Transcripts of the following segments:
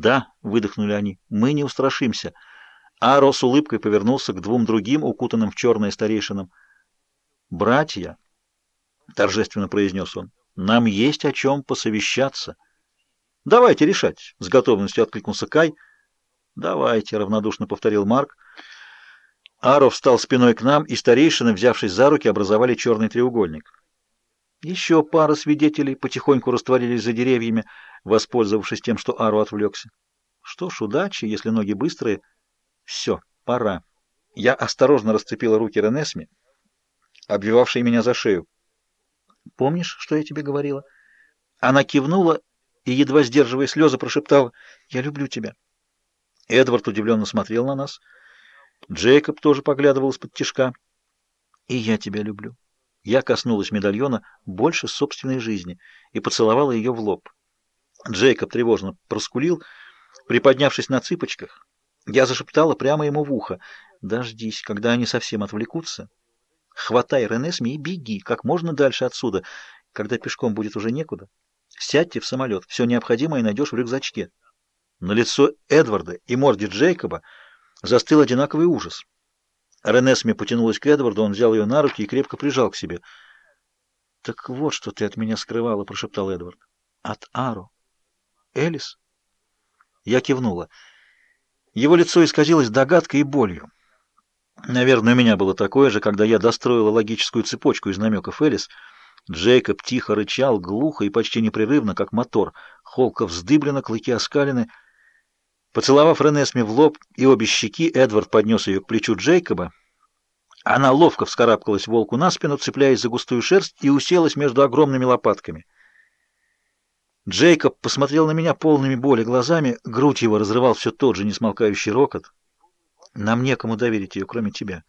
«Да», — выдохнули они, — «мы не устрашимся». Аро с улыбкой повернулся к двум другим, укутанным в черное старейшинам. «Братья», — торжественно произнес он, — «нам есть о чем посовещаться». «Давайте решать», — с готовностью откликнулся Кай. «Давайте», — равнодушно повторил Марк. Аро встал спиной к нам, и старейшины, взявшись за руки, образовали черный треугольник. Еще пара свидетелей потихоньку растворились за деревьями, воспользовавшись тем, что Аро отвлекся. Что ж, удачи, если ноги быстрые. Все, пора. Я осторожно расцепила руки Ренесми, обвивавшей меня за шею. «Помнишь, что я тебе говорила?» Она кивнула и, едва сдерживая слезы, прошептала «Я люблю тебя». Эдвард удивленно смотрел на нас. Джейкоб тоже поглядывал из-под тишка. «И я тебя люблю». Я коснулась медальона больше собственной жизни и поцеловала ее в лоб. Джейкоб тревожно проскулил, приподнявшись на цыпочках. Я зашептала прямо ему в ухо. «Дождись, когда они совсем отвлекутся. Хватай Ренесми и беги как можно дальше отсюда, когда пешком будет уже некуда». Сядьте в самолет, все необходимое найдешь в рюкзачке. На лицо Эдварда и морде Джейкоба застыл одинаковый ужас. Ренесми потянулась к Эдварду, он взял ее на руки и крепко прижал к себе. «Так вот, что ты от меня скрывала», — прошептал Эдвард. «От Ару. Элис?» Я кивнула. Его лицо исказилось догадкой и болью. Наверное, у меня было такое же, когда я достроила логическую цепочку из намеков Элис — Джейкоб тихо рычал, глухо и почти непрерывно, как мотор. Холка вздыблена, клыки оскалены. Поцеловав Ренесми в лоб и обе щеки, Эдвард поднес ее к плечу Джейкоба. Она ловко вскарабкалась волку на спину, цепляясь за густую шерсть, и уселась между огромными лопатками. Джейкоб посмотрел на меня полными боли глазами, грудь его разрывал все тот же несмолкающий рокот. Нам некому доверить ее, кроме тебя.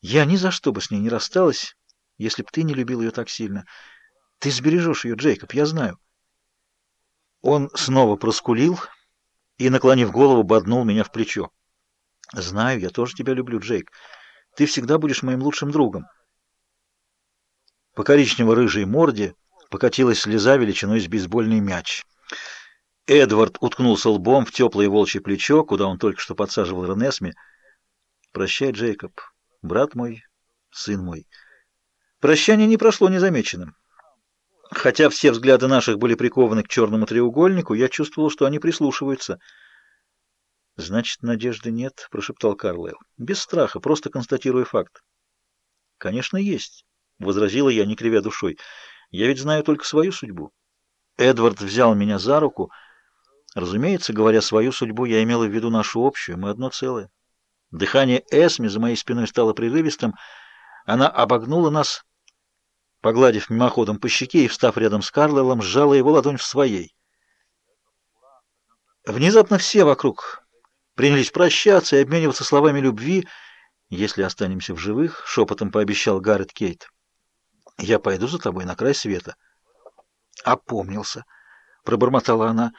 Я ни за что бы с ней не рассталась, если б ты не любил ее так сильно. Ты сбережешь ее, Джейкоб, я знаю. Он снова проскулил и, наклонив голову, боднул меня в плечо. Знаю, я тоже тебя люблю, Джейк. Ты всегда будешь моим лучшим другом. По коричнево-рыжей морде покатилась слеза величиной с бейсбольный мяч. Эдвард уткнулся лбом в теплое волчье плечо, куда он только что подсаживал Ренесми. «Прощай, Джейкоб, брат мой, сын мой». Прощание не прошло незамеченным. Хотя все взгляды наших были прикованы к черному треугольнику, я чувствовал, что они прислушиваются. «Значит, надежды нет», — прошептал Карлайл. «Без страха, просто констатируя факт». «Конечно, есть», — возразила я, не кривя душой. «Я ведь знаю только свою судьбу». Эдвард взял меня за руку. Разумеется, говоря свою судьбу, я имела в виду нашу общую, мы одно целое. Дыхание Эсми за моей спиной стало прерывистым. Она обогнула нас Погладив мимоходом по щеке и встав рядом с Карлайлом, сжала его ладонь в своей. Внезапно все вокруг принялись прощаться и обмениваться словами любви. «Если останемся в живых», — шепотом пообещал Гаррет Кейт, — «я пойду за тобой на край света». «Опомнился», — пробормотала она.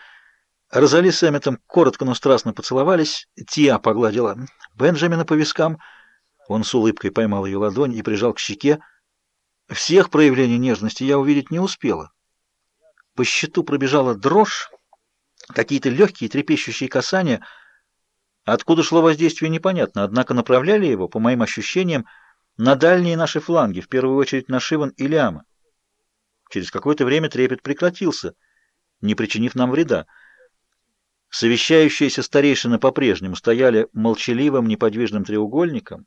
Розали с Эмметом коротко, но страстно поцеловались. Тиа погладила Бенджамина по вискам. Он с улыбкой поймал ее ладонь и прижал к щеке. Всех проявлений нежности я увидеть не успела. По щиту пробежала дрожь, какие-то легкие трепещущие касания. Откуда шло воздействие, непонятно, однако направляли его, по моим ощущениям, на дальние наши фланги, в первую очередь на Шиван и Ляма. Через какое-то время трепет прекратился, не причинив нам вреда. Совещающиеся старейшины по-прежнему стояли молчаливым неподвижным треугольником,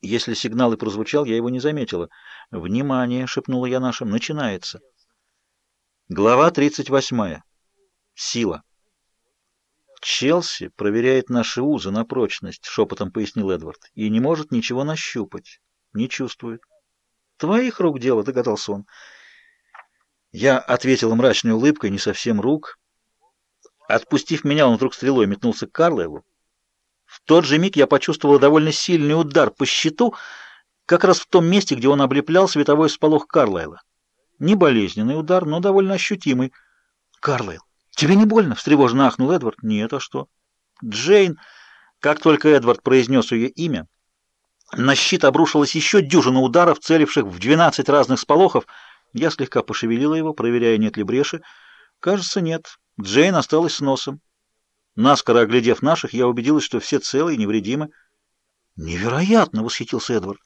если сигнал и прозвучал, я его не заметила. «Внимание!» — шепнула я нашим. «Начинается!» Глава 38. Сила. «Челси проверяет наши узы на прочность», — шепотом пояснил Эдвард, — «и не может ничего нащупать. Не чувствует». «Твоих рук дело», — догадался он. Я ответила мрачной улыбкой, не совсем рук. Отпустив меня, он вдруг стрелой метнулся к Карлайлу. В тот же миг я почувствовал довольно сильный удар по щиту, как раз в том месте, где он облеплял световой сполох Карлайла. Не болезненный удар, но довольно ощутимый. «Карлайл, тебе не больно?» — встревоженно ахнул Эдвард. «Нет, а что?» «Джейн...» Как только Эдвард произнес ее имя, на щит обрушилась еще дюжина ударов, целивших в двенадцать разных сполохов. Я слегка пошевелила его, проверяя, нет ли бреши. Кажется, нет. Джейн осталась с носом. Наскоро оглядев наших, я убедилась, что все целы и невредимы. «Невероятно!» — восхитился Эдвард.